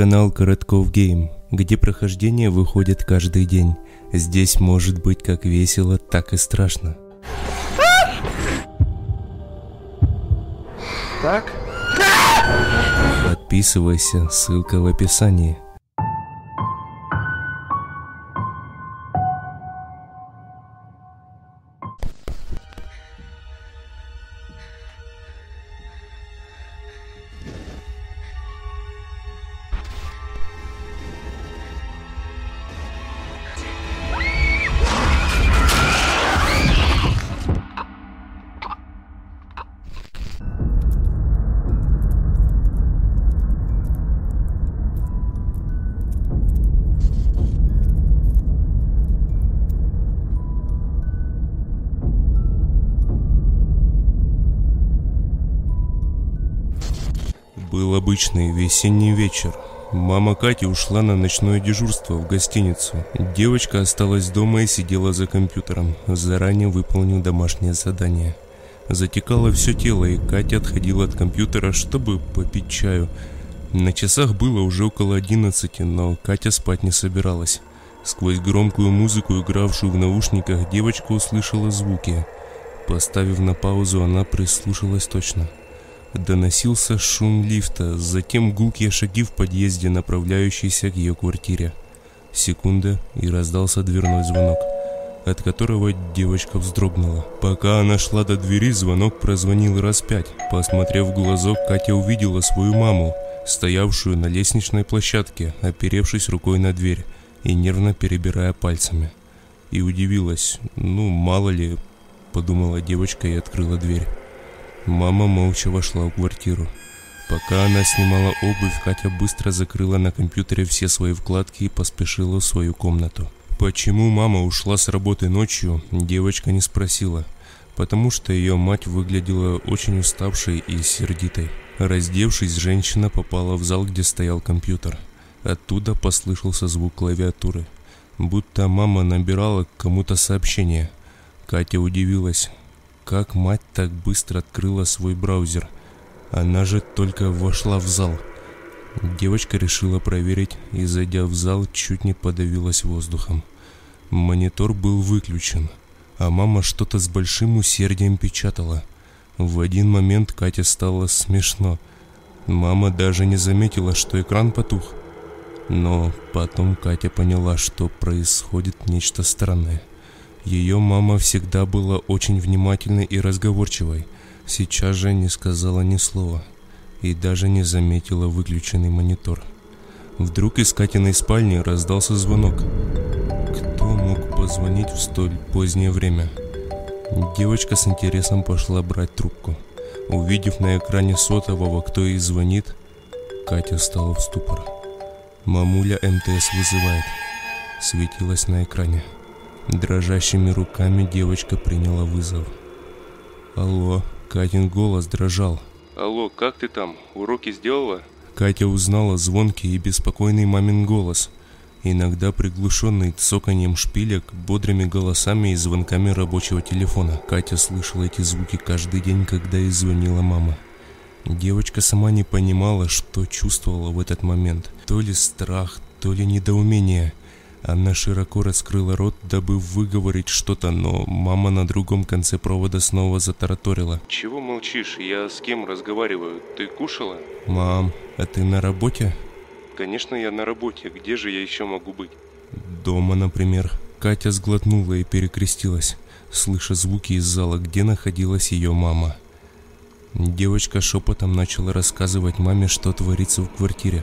канал Коротков Гейм, где прохождение выходит каждый день. Здесь может быть как весело, так и страшно. Так? Подписывайся, ссылка в описании. Был обычный весенний вечер. Мама Кати ушла на ночное дежурство в гостиницу. Девочка осталась дома и сидела за компьютером, заранее выполнив домашнее задание. Затекало все тело, и Катя отходила от компьютера, чтобы попить чаю. На часах было уже около одиннадцати, но Катя спать не собиралась. Сквозь громкую музыку, игравшую в наушниках, девочка услышала звуки. Поставив на паузу, она прислушалась точно – Доносился шум лифта, затем гулкие шаги в подъезде, направляющиеся к ее квартире. Секунда, и раздался дверной звонок, от которого девочка вздрогнула. Пока она шла до двери, звонок прозвонил раз пять. Посмотрев в глазок, Катя увидела свою маму, стоявшую на лестничной площадке, оперевшись рукой на дверь и нервно перебирая пальцами. И удивилась, ну мало ли, подумала девочка и открыла дверь. Мама молча вошла в квартиру. Пока она снимала обувь, Катя быстро закрыла на компьютере все свои вкладки и поспешила в свою комнату. Почему мама ушла с работы ночью, девочка не спросила, потому что ее мать выглядела очень уставшей и сердитой. Раздевшись, женщина попала в зал, где стоял компьютер. Оттуда послышался звук клавиатуры, будто мама набирала кому-то сообщение. Катя удивилась, как мать так быстро открыла свой браузер? Она же только вошла в зал. Девочка решила проверить и, зайдя в зал, чуть не подавилась воздухом. Монитор был выключен, а мама что-то с большим усердием печатала. В один момент Кате стало смешно. Мама даже не заметила, что экран потух. Но потом Катя поняла, что происходит нечто странное. Ее мама всегда была очень внимательной и разговорчивой. Сейчас же не сказала ни слова и даже не заметила выключенный монитор. Вдруг из Катиной спальни раздался звонок. Кто мог позвонить в столь позднее время? Девочка с интересом пошла брать трубку. Увидев на экране сотового, кто ей звонит, Катя стала в ступор. «Мамуля МТС вызывает», светилась на экране. Дрожащими руками девочка приняла вызов. «Алло», Катин голос дрожал. «Алло, как ты там? Уроки сделала?» Катя узнала звонкий и беспокойный мамин голос, иногда приглушенный цоканьем шпилек, бодрыми голосами и звонками рабочего телефона. Катя слышала эти звуки каждый день, когда ей звонила мама. Девочка сама не понимала, что чувствовала в этот момент. То ли страх, то ли недоумение – она широко раскрыла рот, дабы выговорить что-то, но мама на другом конце провода снова затараторила. «Чего молчишь? Я с кем разговариваю? Ты кушала?» «Мам, а ты на работе?» «Конечно, я на работе. Где же я еще могу быть?» «Дома, например». Катя сглотнула и перекрестилась, слыша звуки из зала, где находилась ее мама. Девочка шепотом начала рассказывать маме, что творится в квартире.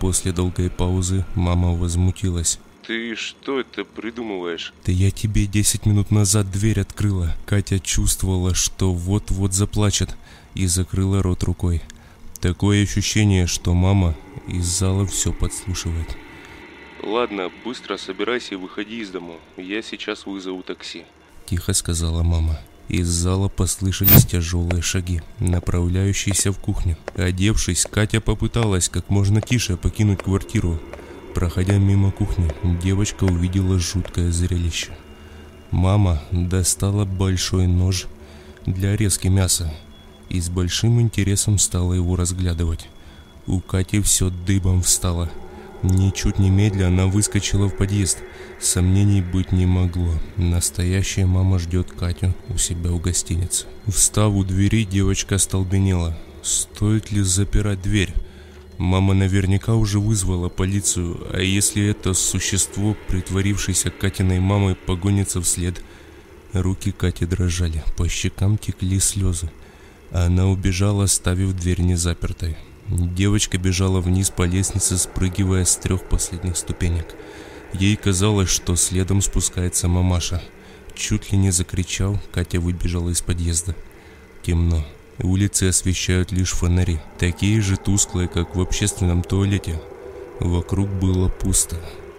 После долгой паузы мама возмутилась. Ты что это придумываешь? Да я тебе 10 минут назад дверь открыла. Катя чувствовала, что вот-вот заплачет, и закрыла рот рукой. Такое ощущение, что мама из зала все подслушивает. Ладно, быстро собирайся и выходи из дома. Я сейчас вызову такси. Тихо сказала мама. Из зала послышались тяжелые шаги, направляющиеся в кухню. Одевшись, Катя попыталась как можно тише покинуть квартиру, Проходя мимо кухни, девочка увидела жуткое зрелище. Мама достала большой нож для резки мяса и с большим интересом стала его разглядывать. У Кати все дыбом встало. Ничуть немедля она выскочила в подъезд. Сомнений быть не могло. Настоящая мама ждет Катю у себя в гостинице. Встав у двери, девочка остолбенела. Стоит ли запирать дверь? Мама наверняка уже вызвала полицию, а если это существо, притворившееся Катиной мамой, погонится вслед? Руки Кати дрожали, по щекам текли слезы. Она убежала, оставив дверь незапертой. Девочка бежала вниз по лестнице, спрыгивая с трех последних ступенек. Ей казалось, что следом спускается мамаша. Чуть ли не закричал, Катя выбежала из подъезда. Темно. Улицы освещают лишь фонари, такие же тусклые, как в общественном туалете. Вокруг было пусто.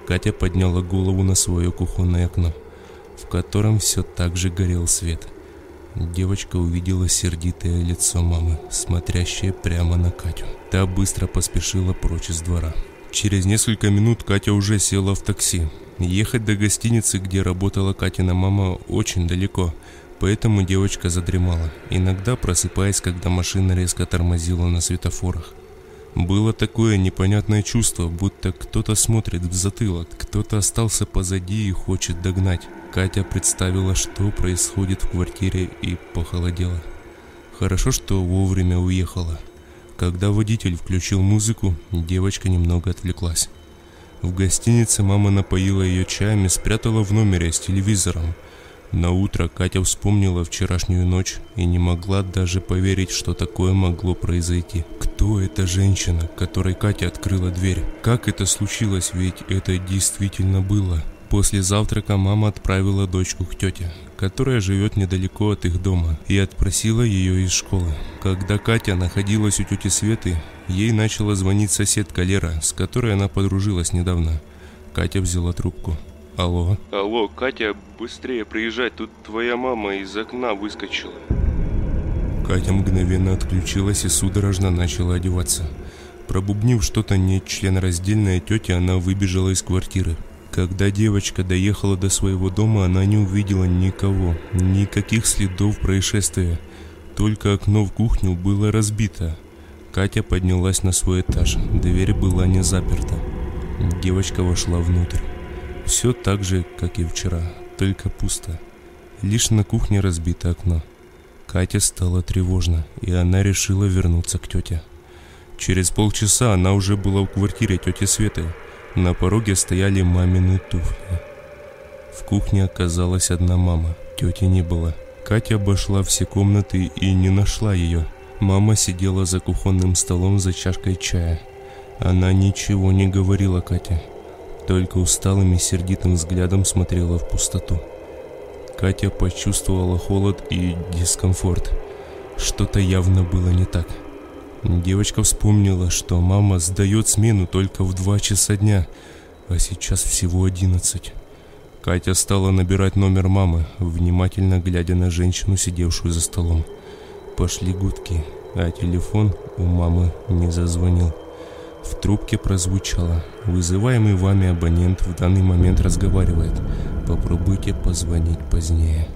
Катя подняла голову на свое кухонное окно, в котором все так же горел свет. Девочка увидела сердитое лицо мамы, смотрящее прямо на Катю. Та быстро поспешила прочь из двора. Через несколько минут Катя уже села в такси. Ехать до гостиницы, где работала Катина мама, очень далеко – Поэтому девочка задремала, иногда просыпаясь, когда машина резко тормозила на светофорах. Было такое непонятное чувство, будто кто-то смотрит в затылок, кто-то остался позади и хочет догнать. Катя представила, что происходит в квартире и похолодела. Хорошо, что вовремя уехала. Когда водитель включил музыку, девочка немного отвлеклась. В гостинице мама напоила ее чаем и спрятала в номере с телевизором – на утро Катя вспомнила вчерашнюю ночь и не могла даже поверить, что такое могло произойти. Кто эта женщина, которой Катя открыла дверь? Как это случилось, ведь это действительно было? После завтрака мама отправила дочку к тете, которая живет недалеко от их дома, и отпросила ее из школы. Когда Катя находилась у тети Светы, ей начала звонить соседка Лера, с которой она подружилась недавно. Катя взяла трубку. Алло. Алло, Катя, быстрее приезжай, тут твоя мама из окна выскочила. Катя мгновенно отключилась и судорожно начала одеваться. Пробубнив что-то нечленораздельное тете, она выбежала из квартиры. Когда девочка доехала до своего дома, она не увидела никого, никаких следов происшествия. Только окно в кухню было разбито. Катя поднялась на свой этаж, дверь была не заперта. Девочка вошла внутрь. Все так же, как и вчера, только пусто. Лишь на кухне разбито окно. Катя стала тревожно, и она решила вернуться к тете. Через полчаса она уже была в квартире тети Светы. На пороге стояли мамины туфли. В кухне оказалась одна мама, тети не было. Катя обошла все комнаты и не нашла ее. Мама сидела за кухонным столом за чашкой чая. Она ничего не говорила Кате, только усталым и сердитым взглядом смотрела в пустоту. Катя почувствовала холод и дискомфорт. Что-то явно было не так. Девочка вспомнила, что мама сдает смену только в два часа дня, а сейчас всего одиннадцать. Катя стала набирать номер мамы, внимательно глядя на женщину, сидевшую за столом. Пошли гудки, а телефон у мамы не зазвонил. В трубке прозвучало «Вызываемый вами абонент в данный момент разговаривает. Попробуйте позвонить позднее».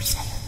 Hashtag.